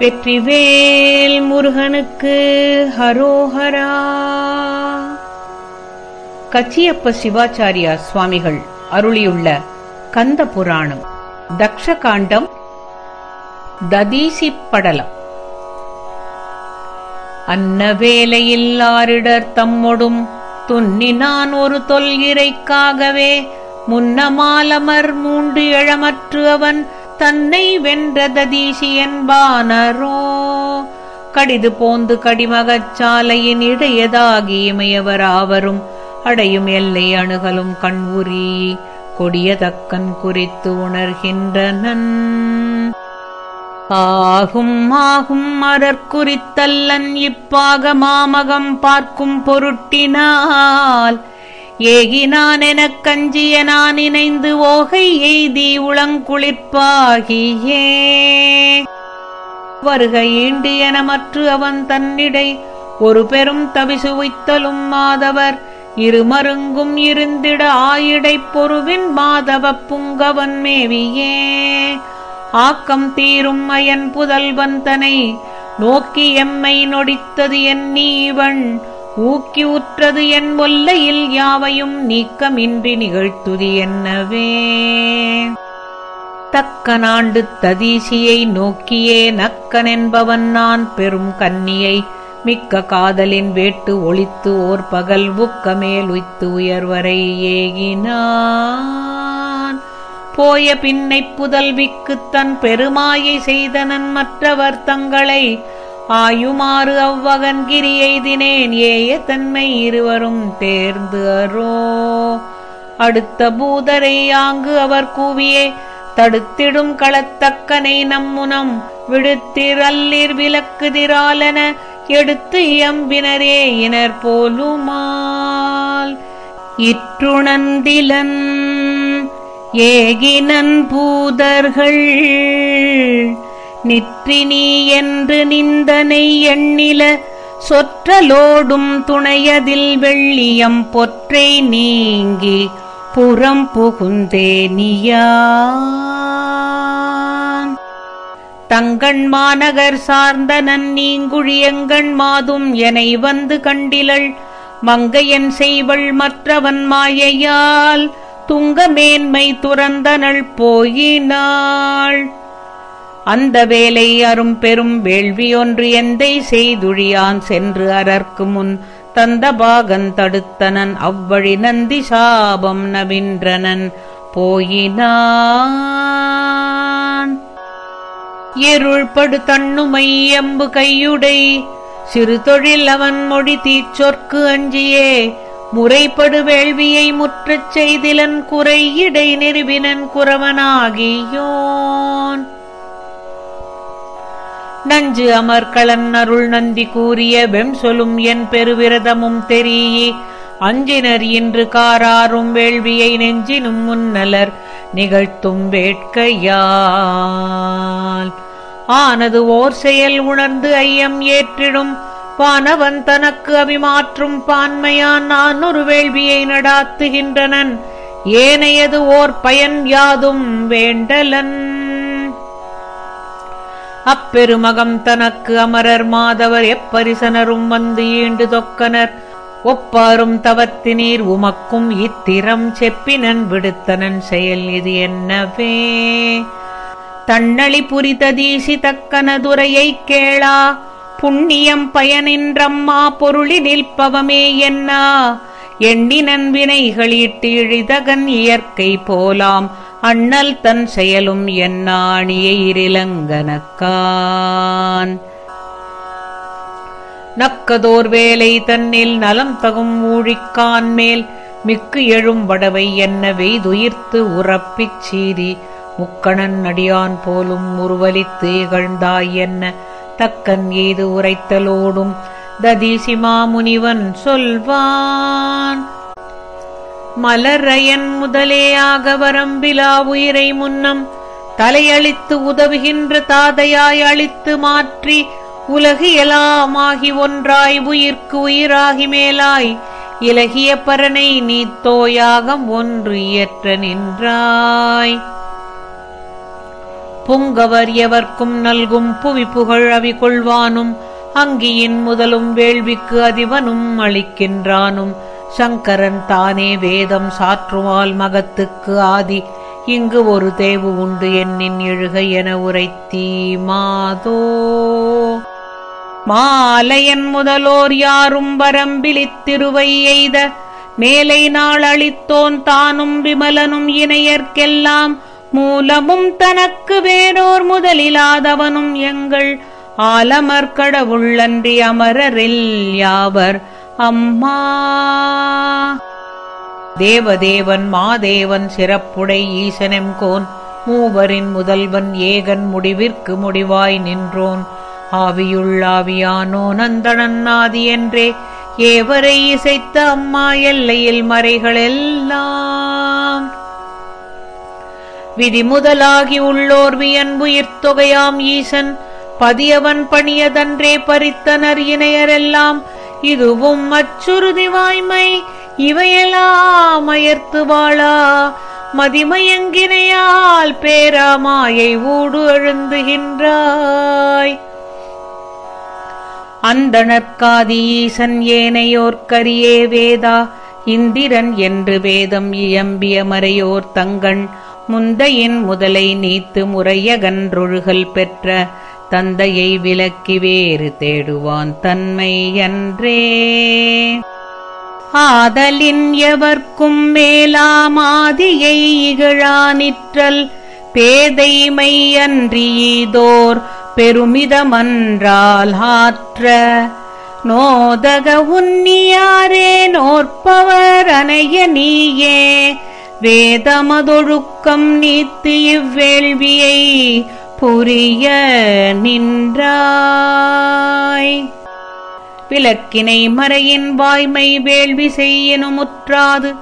வெற்றிவேல் முருகனுக்கு ஹரோஹரா. கச்சியப்ப சிவாச்சாரியா சுவாமிகள் அருளியுள்ள கந்த புராணம் தக்ஷகாண்டம் ததீசி படலம் அன்ன வேலையில் ஆரிடர் தம்மொடும் துன்னினான் ஒரு தொல்கிரைக்காகவே முன்னமாலமர் மூண்டு எழமற்று அவன் தன்னை வென்ற ததீசி என்பானரோ கடிது போந்து கடிமகச் சாலையின் இடையதாகி இமையவராவரும் அடையும் எல்லை அணுகலும் கண்வுரி கொடியதக்கன் குறித்து உணர்கின்றனன். ஆகும் ஆகும் மரற்குறித்தல்லன் இப்பாக மாமகம் பார்க்கும் பொருட்டினால் ஏகினான் எனக் கஞ்சிய நான் இணைந்து ஓகை எய்தி உளங்குளிர்ப்பாகியே. வருக ஈண்டு என மற்று அவன் தன்னிடை ஒரு பெரும் தவிசுவைத்தலும் மாதவர். இருமருங்கும் இருந்திட ஆயிடைப் பொருவின் மாதவப் புங்கவன் மேவியே. ஆக்கம் தீரும் அயன் புதல்வன் தனை நோக்கி எம்மை நொடித்தது என் நீவன். ஊக்கி உற்றது என் ஒல்லையில் யாவையும் நீக்கமின்றி நிகழ்த்துதி என்னவே. தக்க நாண்டு ததீசியை நோக்கியே நக்கனென்பவன் நான் பெரும் கன்னியை. மிக்க காதலின் வேட்டு ஒளித்து ஓர் பகல் உக்கமேல் உய்த்து உயர்வரை ஏகினான். போய பின்னைப் புதல்விக்குத் தன் பெருமாயை செய்தனன் மற்றவர் தங்களை ஆயுமாறு அவ்வகன்கிரி எய்தினேன் ஏய தன்மை இருவரும் தேர்ந்து அரோ அடுத்த பூதரை ஆங்கு அவர் கூவியே தடுத்திடும் களத்தக்கனை நம்முனம் விடுத்திரல்லிர் விலக்குதிராலன எடுத்து இயம்பினரே இனர் போலுமால். இற்றுணந்திலன் ஏகினன் பூதர்கள் நிற்றினி என்று நிந்தனை எண்ணில சொற்றலோடும் துணையதில் வெள்ளியம் பொற்றை நீங்கி புறம் புகுந்தேனியான் தங்கண் மாநகர் சார்ந்த நன்னீங்குழியங்கண் மாதும் என வந்து கண்டிலள் மங்கையன் செய்வள் மற்றவன் மாயையால் துங்க மேன்மை துறந்தனள் போயினாள். அந்த வேலை அரும் பெரும் வேள்வியொன்று எந்தை செய்துழியான் சென்று அரற்கு முன் தந்த பாகன் தடுத்தனன் அவ்வழி நந்தி சாபம் நவின்றனன் போயினான். இருள்படு தன்னுமை எம்பு கையுடை சிறு தொழில் அவன் மொழி தீச்சொற்கு அஞ்சியே முறைப்படு வேள்வியை முற்றச் செய்திலன் குறை இடை நிறுவினன் குறவனாகியோன். நஞ்சு அமர்களன் அருள் நந்தி கூறிய வெம் சொல்லும் என் பெருவிரதமும் தெரியி. அஞ்சினர் இன்று காராரும் வேள்வியை நெஞ்சினும் முன்னலர் நிகழ்த்தும் வேட்கையால். ஆனது ஓர் செயல் உணர்ந்து ஐயம் ஏற்றிடும். பானவன் தனக்கு அபிமாற்றும் பான்மையான் நான் ஒரு வேள்வியை நடாத்துகின்றனன். ஏனையது ஓர் பயன் யாதும் வேண்டலன். அப்பெருமகம் தனக்கு அமரர் மாதவர் எப்பரிசனரும் வந்து ஈண்டு தொக்கனர். ஒப்பாரும் தவத்தினீர் உமக்கும் இத்திரம் செப்பினன் விடுத்தனன் செயல் இது என்னவே? தன்னளி புரிததீசி தக்கனதுரையை கேளா. புண்ணியம் பயனின்றம்மா பொருளி நிற்பவமே என்னா? எண்ணினன் வினைகளீட்டு இழிதகன் இயற்கை போலாம். அண்ணல் தன் செயலும் எண்ணாணியை இருலங்கனக்கான் நக்கதோர் வேலை தன்னில் நலம் தகும் ஊழிக்கான் மேல் மிக்கு எழும் வடவை என்ன வெய்துயிர்த்து உறப்பிச் சீறி முக்கணன் அடியான் போலும் உருவலித்து இகழ்ந்தாய் என்ன தக்கன் ஏது உரைத்தலோடும் ததீசிமா முனிவன் சொல்வான். மலரையன் முதலேயாக வரம்பிலா உயிரை முன்னம் தலையளித்து உதவுகின்ற தாதையாய் அளித்து மாற்றி உலகியலாமாகி ஒன்றாய் உயிர்க்கு உயிராகி மேலாய் இலகிய பரனை நீ தோயாகம் ஒன்று இயற்ற நின்றாய். புங்கவர் எவர்க்கும் நல்கும் புவி புகழ் அவி கொள்வானும் அங்கியின் முதலும் வேள்விக்கு அதிபனும் அளிக்கின்றானும். சங்கரன் தானே வேதம் சாற்றுவால் மகத்துக்கு ஆதி. இங்கு ஒரு தேவு உண்டு என்னின் எழுக என உரைத்தீ மாதோ. மாலையன் முதலோர் யாரும் வரம்பிலித்திருவை எய்த. மேலை நாள் அளித்தோன் தானும் விமலனும் இணையர்க்கெல்லாம். மூலமும் தனக்கு வேறோர் முதலிலாதவனும் எங்கள். ஆலமர் கடவுள்ளன்றி அமரரில் யாவர் அம்மா. தேவதேவன் மாதேவன் சிறப்புடை ஈசனெம்கோன் மூவரின் முதல்வன் ஏகன் முடிவிற்கு முடிவாய் நின்றோன். ஆவியுள்ளாவியானோ நந்தனன் ஆதி என்றே. ஏவரை இசைத்த அம்மா எல்லையில் மறைகளெல்லாம். விதி முதலாகி உள்ளோர் வியன்புயிர் தொகையாம் ஈசன். பதியவன் பணியதன்றே பறித்தனர் இணையரெல்லாம். இதுவும் அச்சுறுதி வாய்மை. இவையெல்லாம் அயர்த்து வாழா. மதிமயங்கினையால் பேராமாயை ஊடு எழுந்துகின்றாய். அந்தணர்காதி ஈசன் ஏனையோர்க்கரியே வேதா. இந்திரன் என்று வேதம் இயம்பிய மறையோர் தங்கண். முந்தையின் முதலை நீத்து முறையகன்றொழுகல் பெற்ற தந்தையை விலக்கி வேறு தேடுவான் தன்மை அன்றே ஆதலின் எவர்க்கும் மேலாமாதியை இகழா நிற்றல் பேதைமை அன்றியதோர் பெருமிதமன்றால் ஆற்ற. நோதக உன்னியாரே நோற்பவர் அனைய நீயே. வேதமதொழுக்கம் நீத்து இவ்வேள்வியை புரிய நின்றாய். விளக்கினை மறையின் வாய்மை வேள்வி செய்யனுமுற்றாது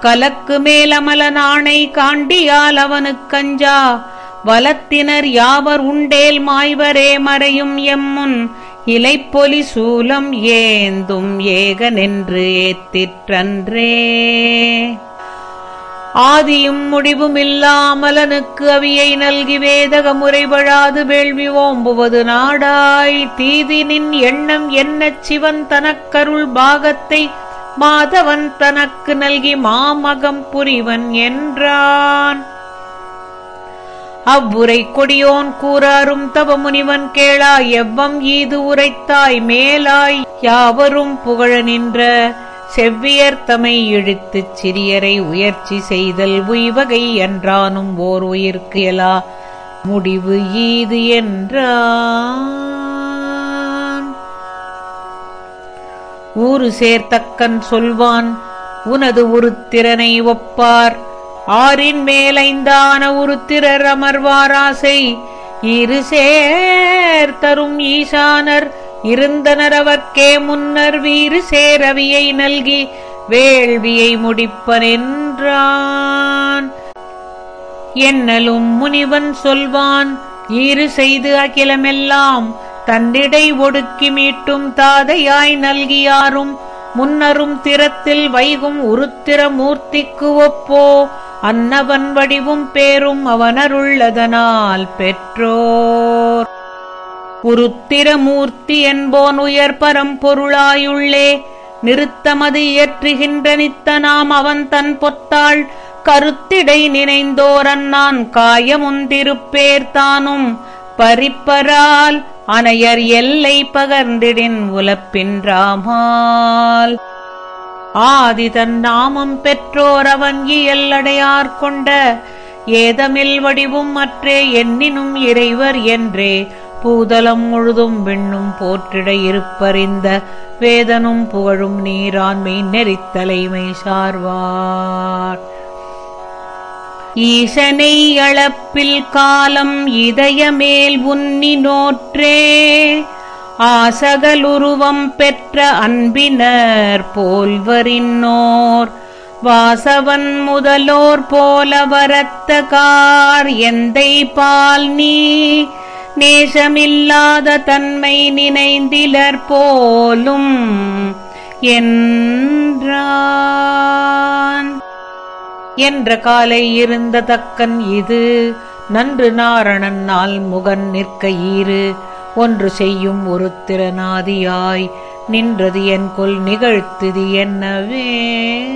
கலக்கு மேலமல நாணை காண்டியால் அவனுக்கஞ்சா வலத்தினர் யாவர் உண்டேல் மாய்வரே மறையும் எம்முன். இலைப்பொலி சூலம் ஏந்தும் ஏகனென்று ஏத்திற்றன்றே. ஆதியும் முடிவும் இல்லாமலனுக்கு அவியை நல்கி வேதக முறைபழாது வேள்வி ஓம்புவது நாடாய். தீதினின் எண்ணம் என்ன சிவன் தனக்கருள் பாகத்தை மாதவன் தனக்கு நல்கி மாமகம் புரிவன் என்றான். அவ்வுரை கொடியோன் கூறாரும் தவ முனிவன் கேளாய். எவ்வம் ஈது உரைத்தாய் மேலாய். யாவரும் புகழ நின்ற செவ்வியர் தமை இழுத்துச் சிறியரை உயர்ச்சி செய்தல் உய்வகை என்றானும் ஓர் உயிர்க்கு எலா. முடிவு ஈது என்றான். ஊறு சேர்த்தக்கன் சொல்வான் உனது உருத்திரனை ஒப்பார். ஆறின் மேலைந்தான உருத்திரர் அமர்வாராசை இரு சேர்த்தரும் ஈசானர் இருந்தனரவர்க்கே முன்னர் வீறு சேரவியை நல்கி வேள்வியை முடிப்பனென்றான். என்னலும் முனிவன் சொல்வான் ஈறு செய்து அகிலமெல்லாம் தன்னிடை ஒடுக்கி மீட்டும் தாதையாய் நல்கியாரும் முன்னரும் திறத்தில் வைகும் உருத்திர மூர்த்திக்கு ஒப்போ அன்னவன் வடிவும் பேரும் அவனருள்ளதனால் பெற்றோர். உருத்திரமூர்த்தி என்போன் உயர் பரம்பொருளாயுள்ளே நிறுத்தமது இயற்றுகின்ற நித்தனாம் அவன் தன் பொத்தாள். கருத்திடை நினைந்தோரன் நான் காயமுந்திருப்பேர் தானும். பறிப்பரால் அனையர் எல்லை பகர்ந்திடின் உலப்பின்றாமால் ஆதிதன் நாமம் பெற்றோர் அவன் இயல்லடையார் கொண்ட. ஏதமில் வடிவும் மற்றே எண்ணினும் இறைவர் என்றே. பூதலம் முழுதும் விண்ணும் போற்றிட இருப்பறிந்த வேதனும் புகழும் நீராண்மை நெறித்தலைமை சார்வார். ஈசனை அளப்பில் காலம் இதயமேல் உன்னி நோற்றே ஆசகலுருவம் பெற்ற அன்பினர் போல்வரின்னோர் வாசவன் முதலோர் போல வரத்த கார் எந்தை பால் நீ நேசமில்லாத தன்மை நினைந்திலர் போலும் என்றான். என்ற காலை இருந்த தக்கன் இது நன்று நாரணன் நாள் முகன் நிற்க ஈறு ஒன்று செய்யும் ஒரு திறனாதியாய் நின்றது என் கொல் நிகழ்த்துது என்னவே.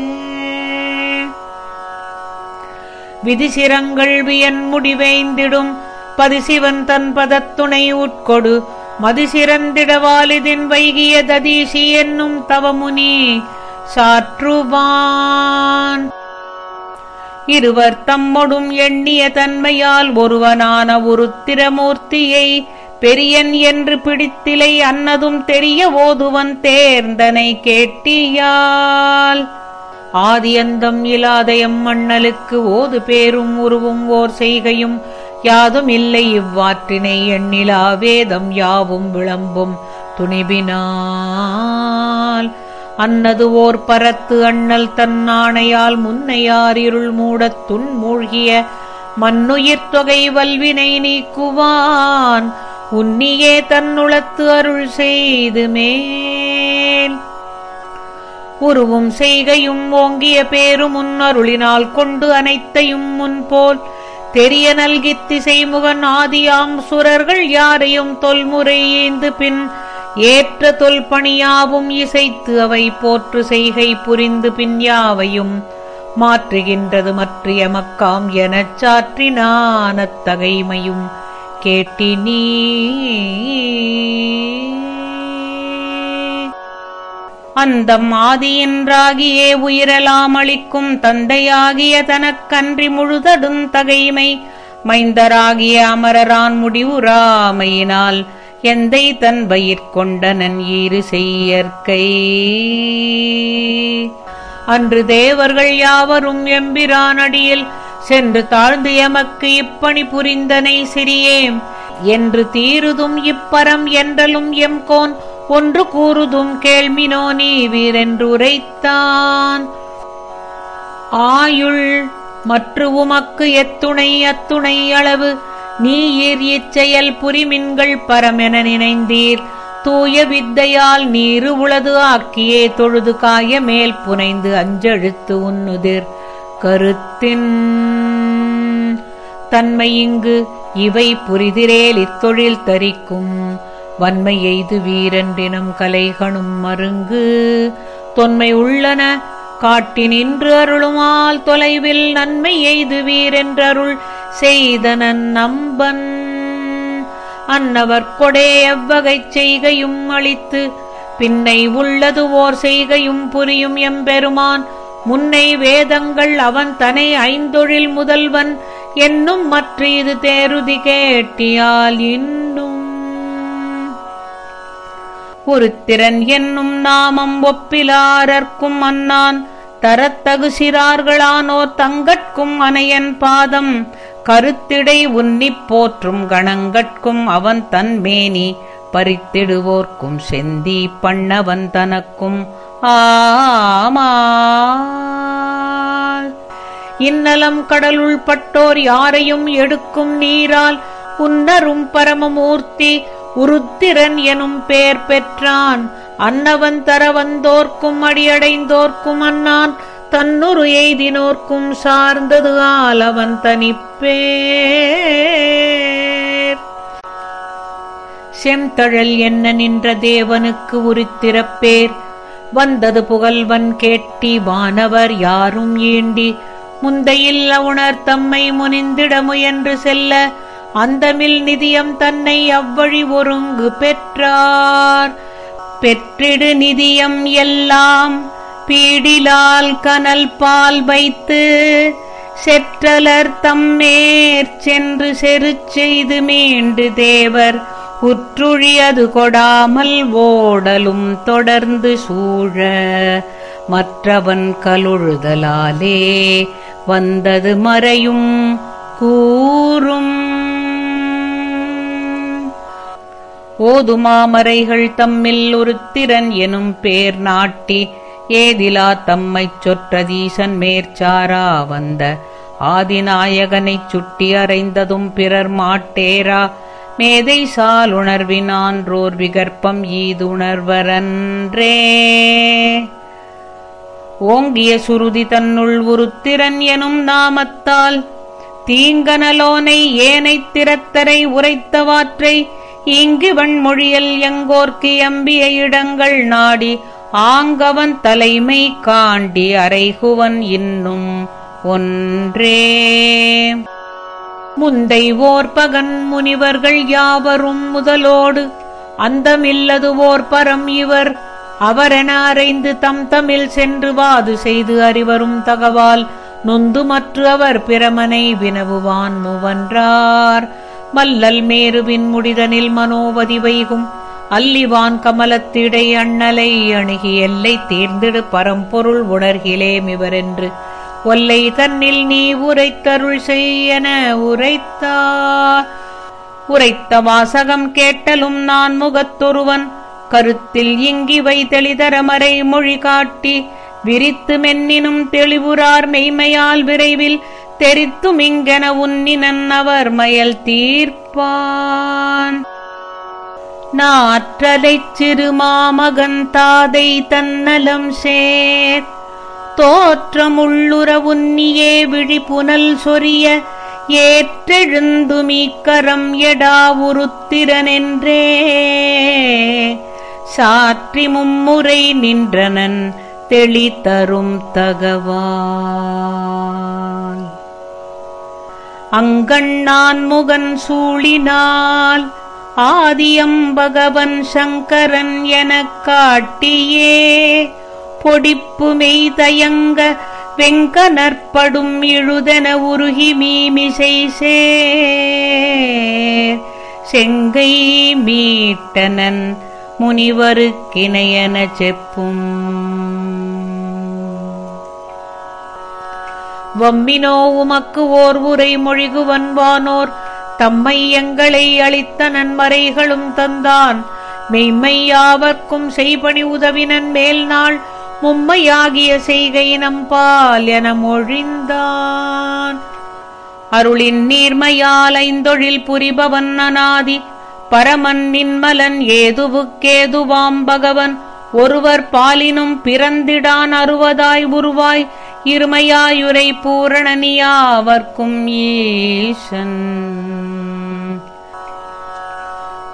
விதிசிரங்கள் வியன் முடிவைந்திடும் பதிசிவன் தன் பதத்துணை உட்கொடு. மதிசிறந்திடவாலிதின் வைகிய ததீசி என்னும் தவமுனி சாற்றுவான். இருவர் தம்மொடும் எண்ணிய தன்மையால் ஒருவனான உருத்திரமூர்த்தியை பெரியன் என்று பிடித்திலை அன்னதும் தெரிய ஓதுவன் தேர்ந்தனை கேட்டியால் ஆதியந்தம் இலாதயம் மண்ணலுக்கு ஓது பேரும் உருவும் ஓர் செய்கையும் யாதும் இல்லை இவ்வாற்றினை எண்ணிலா வேதம் யாவும் விளம்பும் துணிபினால். அன்னது ஓர் பரத்து அண்ணல் தன்னாணையால் முன்னையார் இருள் மூடத் துன்மூழ்கிய மண்ணுயிர் தொகை வல்வினை நீக்குவான். உன்னியே தன்னுளத்து அருள் செய்து மேல். உருவும் செய்கையும் ஓங்கிய பேரும் முன்னருளினால் கொண்டு அனைத்தையும் முன்போல் தெரிய நல்கி திசைமுகன் ஆதியாம் சுரர்கள் யாரையும் தொல்முறை ஏந்து பின் ஏற்ற தொல்பணியாவும் இசைத்து அவை போற்று செய்கை புரிந்து பின் யாவையும் மாற்றுகின்றது மற்றிய மக்காம் எனச் சாற்றினான தகைமையும் கேட்டினீ அந்தம் ஆதியின்றாகியே உயிரலாம் அளிக்கும் தந்தையாகிய தனக்கன்றி முழுதடும் தகைமை மைந்தராகிய அமரரான் முடிவுறாமையினால் எந்தை தன் வயிற்கொண்டனன் ஈறு செய்யற்கை. அன்று தேவர்கள் யாவரும் எம்பிரானடியில் சென்று தாழ்ந்து எமக்கு இப்பணி புரிந்தனை சிறியேம் என்று தீருதும் இப்பரம் என்றலும் எம்கோன் ஒன்று கூறுதும் கேள்மினோ நீ வீரென்று உரைத்தான். ஆயுள் மற்று உமக்கு எத்துணை அத்துணை அளவு நீர் இச்செயல் புரிமின்கள் பரமென நினைந்தீர். தூய வித்தையால் நீரு உளது ஆக்கியே தொழுது காய மேல் புனைந்து அஞ்செழுத்து உன்னுதிர் கருத்தின் தன்மை இங்கு இவை புரிதிரேல் இத்தொழில் தரிக்கும். வன்மை எய்து வீரன்றினம் கலைகணும் மருங்கு. தொன்மை உள்ளன காட்டி நின்று அருளுமால் தொலைவில் நன்மை எய்து வீரென்றருள் செய்தனன் நம்பன். அன்னவர் கொடே எவ்வகைச் செய்கையும் அளித்து பின்னை உள்ளது ஓர் செய்கையும் புரியும் எம்பெருமான். முன்னை வேதங்கள் அவன் தனை ஐந்தொழில் முதல்வன் என்னும் மற்ற இது தேருதி கேட்டியால் இன்னும் குருத்திரன் என்னும் நாமம் ஒப்பிலாரர்க்கும் அன்னான். தரத்தகு சிறார்களானோர் தங்கட்கும் அனையன் பாதம். கருத்திடை உன்னிப் போற்றும் கணங்கட்கும் அவன் தன் மேனி. பறித்திடுவோர்க்கும் செந்தி பண்ணவன் தனக்கும். ஆமால். இன்னலம் கடலுள் பட்டோர் யாரையும் எடுக்கும் நீரால். உன்னரும் பரமமூர்த்தி உருத்திரன் எனும் பெயர் பெற்றான். அன்னவன் தர வந்தோர்க்கும் அடியடைந்தோர்க்கும் அன்னான். தன்னுரு எய்தினோர்க்கும் சார்ந்தது ஆல் அவன் தனிப்பேர். செந்தழல் என்ன நின்ற தேவனுக்கு உரித்திரப்பேர். வந்தது புகழ்வன் கேட்டி வானவர் யாரும் ஈண்டி. முந்தையில் உணர் தம்மை முனிந்திட முயன்று செல்ல. அந்தமில் நிதியம் தன்னை அவ்வழி ஒருங்கு பெற்றார். பெற்றிடு நிதியம் எல்லாம் பீடிலால் கனல் பால் வைத்து செற்றலர் தம்மேற் சென்று செரு செய்து மீண்டு தேவர். உற்றுழியது கொடாமல் ஓடலும் தொடர்ந்து சூழ மற்றவன் கலுழுதலாலே வந்தது மறையும் கூறும் ஓதுமாமரைகள் தம்மில் உருத்திரன் எனும் பேர் நாட்டி ஏதிலா தம்மைச் சொற்றதீசன் மேற்சாரா வந்த. ஆதிநாயகனைச் சுட்டி அறைந்ததும் பிறர் மாட்டேரா மேதை சாலுணர்வினான்றோர் விகற்பம் ஈதுணர்வரன்றே. ஓங்கிய சுருதி தன்னுள் உருத்திரன் எனும் நாமத்தால் தீங்கனலோனை ஏனைத் திறத்தரை உரைத்தவாற்றை இங்கு மொழியல் எங்கோர்க்கு எம்பிய இடங்கள் நாடி ஆங்கவன் தலைமை காண்டி அரைகுவன் இன்னும் ஒன்றே. முந்தை ஓர் பகன் முனிவர்கள் யாவரும் முதலோடு அந்தமில்லது ஓர் பரம் இவர். அவரென அறைந்து தம் தமிழ் சென்று வாது செய்து அறிவரும் தகவால் நொந்து மற்ற அவர் பிரமனை வினவுவான் முவன்றார். மல்லல் மேருவின் முடிதனில் மனோவதி வைகும். அல்லிவான் கமலத்திடை அண்ணலை அணுகி எல்லை தேர்ந்திடு பரம்பொருள் உணர்கிலேம் இவரென்று ஒல்லை தன்னில் நீ உரைத்தருள் செய்யன உரைத்தார் உரைத்த வாசகம் கேட்டலும் நான் முகத்தொருவன். கருத்தில் இங்கிவை தெளிதரமறை மொழி காட்டி. விரித்து மென்னினும் தெளிவுறார் மெய்மையால் விரைவில். தெரித்தும் இங்கென உன்னினன் மயல் தீர்ப்பான். நாற்றலைச் சிறு தாதை தன்னலம் சேர். தோற்றமுள்ளுற உன்னியே விழிப்புனல் சொரிய ஏற்றெழுந்து மீக்கரம் எடா உருத்திரனென்றே. சாற்றி மும்முறை நின்றனன் தெளி தகவா அங்கண்ணான் முகன் சூழினால் ஆதியம் பகவன் சங்கரன் எனக் காட்டியே பொடிப்பு மெய்தயங்க வெங்கனற்படும் இழுதென உருகி மீமிசை சேர். செங்கை மீட்டனன் முனிவருக்கிணையன செப்பும் வம்மினோ உமக்கு ஓர் உரை மொழிகுவன் வானோர் தம்மை எங்களை அளித்த நன்மறைகளும் தந்தான். மெய்மையாவர்க்கும் செய்பணி உதவினன் மேல் நாள் மும்மையாகிய செய்கை நம்பால் என மொழிந்தான். அருளின் நீர்மையால் ஐந்தொழில் புரிபவன் அநாதி பரமன் நின்மலன் ஏதுவுக்கேதுவாம் பகவன். ஒருவர் பாலினும் பிறந்திடான் அறுவதாய் உருவாய். இருமையாயுரை பூரணனியாவர்க்கும் ஈசன்.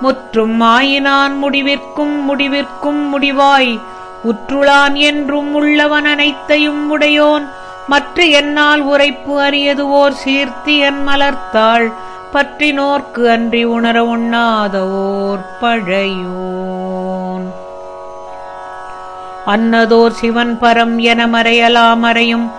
முற்றும் ஆயினான் முடிவிற்கும் முடிவிற்கும் முடிவாய் உற்றுளான் என்றும் உள்ளவன் அனைத்தையும் உடையோன். மற்ற என்னால் உரைப்பு அறியது ஓர் சீர்த்தி என் மலர்த்தாள் பற்றினோர்க்கு அன்றி உணர உண்ணாத ஓர் பழையோ அன்னதோர் சிவன் பரம் என மறையலாமறையும்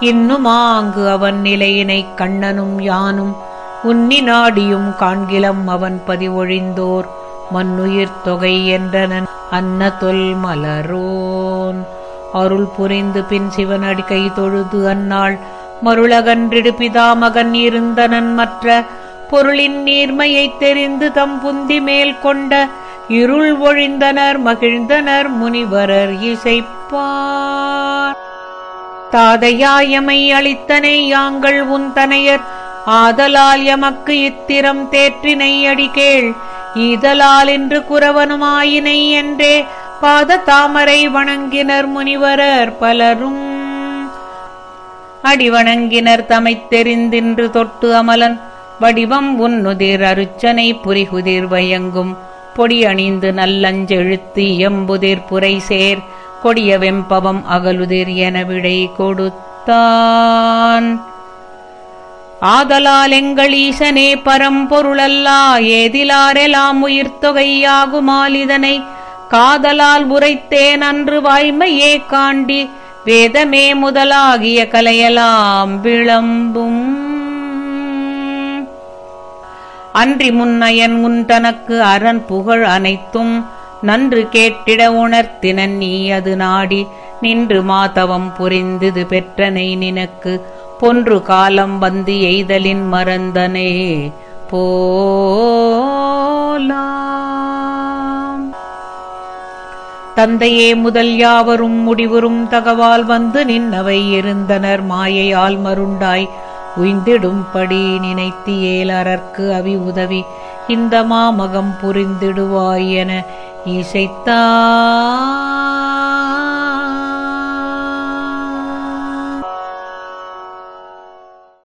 இன்னுமாங்கு அவன் நிலையினைக் கண்ணனும் யானும். உன்னி நாடியும் காண்கிலம் அவன் பதிவொழிந்தோர். மண்ணுயிர் தொகை என்றனன் அன்ன தொல் மலரோன். அருள் புரிந்து பின் சிவனடி கை தொழுது அந்நாள். மருளகன்றிடு பிதாமகன் இருந்தனன் மற்ற. பொருளின் நீர்மையைத் தெரிந்து தம் புந்தி மேல் கொண்ட. இருள் ஒழிந்தனர் மகிழ்ந்தனர் முனிவரர் இசைப்பார். தாதையாயமை அளித்தனை யாங்கள் உன் தனையர் ஆதலால் எமக்கு இத்திரம் தேற்றினை அடிகேள். ஈதலால் என்று குறவனுமாயினை என்றே பாத தாமரை வணங்கினர் முனிவரர் பலரும். அடிவணங்கினர் தமைத் தெரிந்தின்று தொட்டு அமலன் வடிவம் உன்னுதிர் அருச்சனை புரிகுதிர் வயங்கும். பொடி அணிந்து நல்லஞ்செழுத்து எம்புதிர் புரை சேர் கொடிய வெம்பவம் அகலுதிர் என விடை கொடுத்தான். ஆதலால் எங்கள் ஈசனே பரம்பொருளல்லா ஏதிலாரெலாம் உயிர்த்தொகையாகுமால் இதனை காதலால் உரைத்தேன் அன்று வாய்மையே காண்டி வேதமே முதலாகிய கலையலாம் விளம்பும். அன்றி முன்னயன் உன் தனக்கு அரண் புகழ் அனைத்தும் நன்று கேட்டிட உணர்த்தினன் நீ அது நாடி நின்று மாதவம் புரிந்தது பெற்றனை நினக்கு. பொன்று காலம் வந்து எய்தலின் மறந்தனே போலாம். தந்தையே முதல் யாவரும் முடிவரும் தகவால் வந்து நின்னவை இருந்தனர். மாயையால் மருண்டாய் உய்ந்திடும்படி நினைத்தியேலறற்கு அவி உதவி இந்த மாமகம் புரிந்திடுவாய் என இசைத்தான்